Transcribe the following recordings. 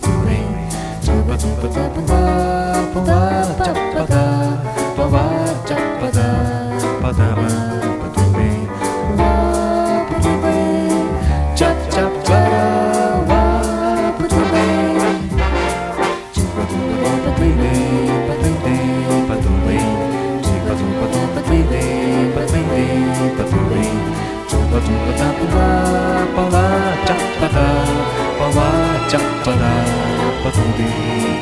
tuba tuba tuba tuba tuba tuba to be.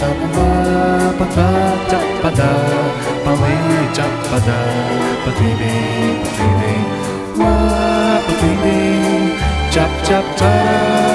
pa pa pa pa ta pa da pa we ta pa da pa ti be pa ti be wa pa ti be chap chap ta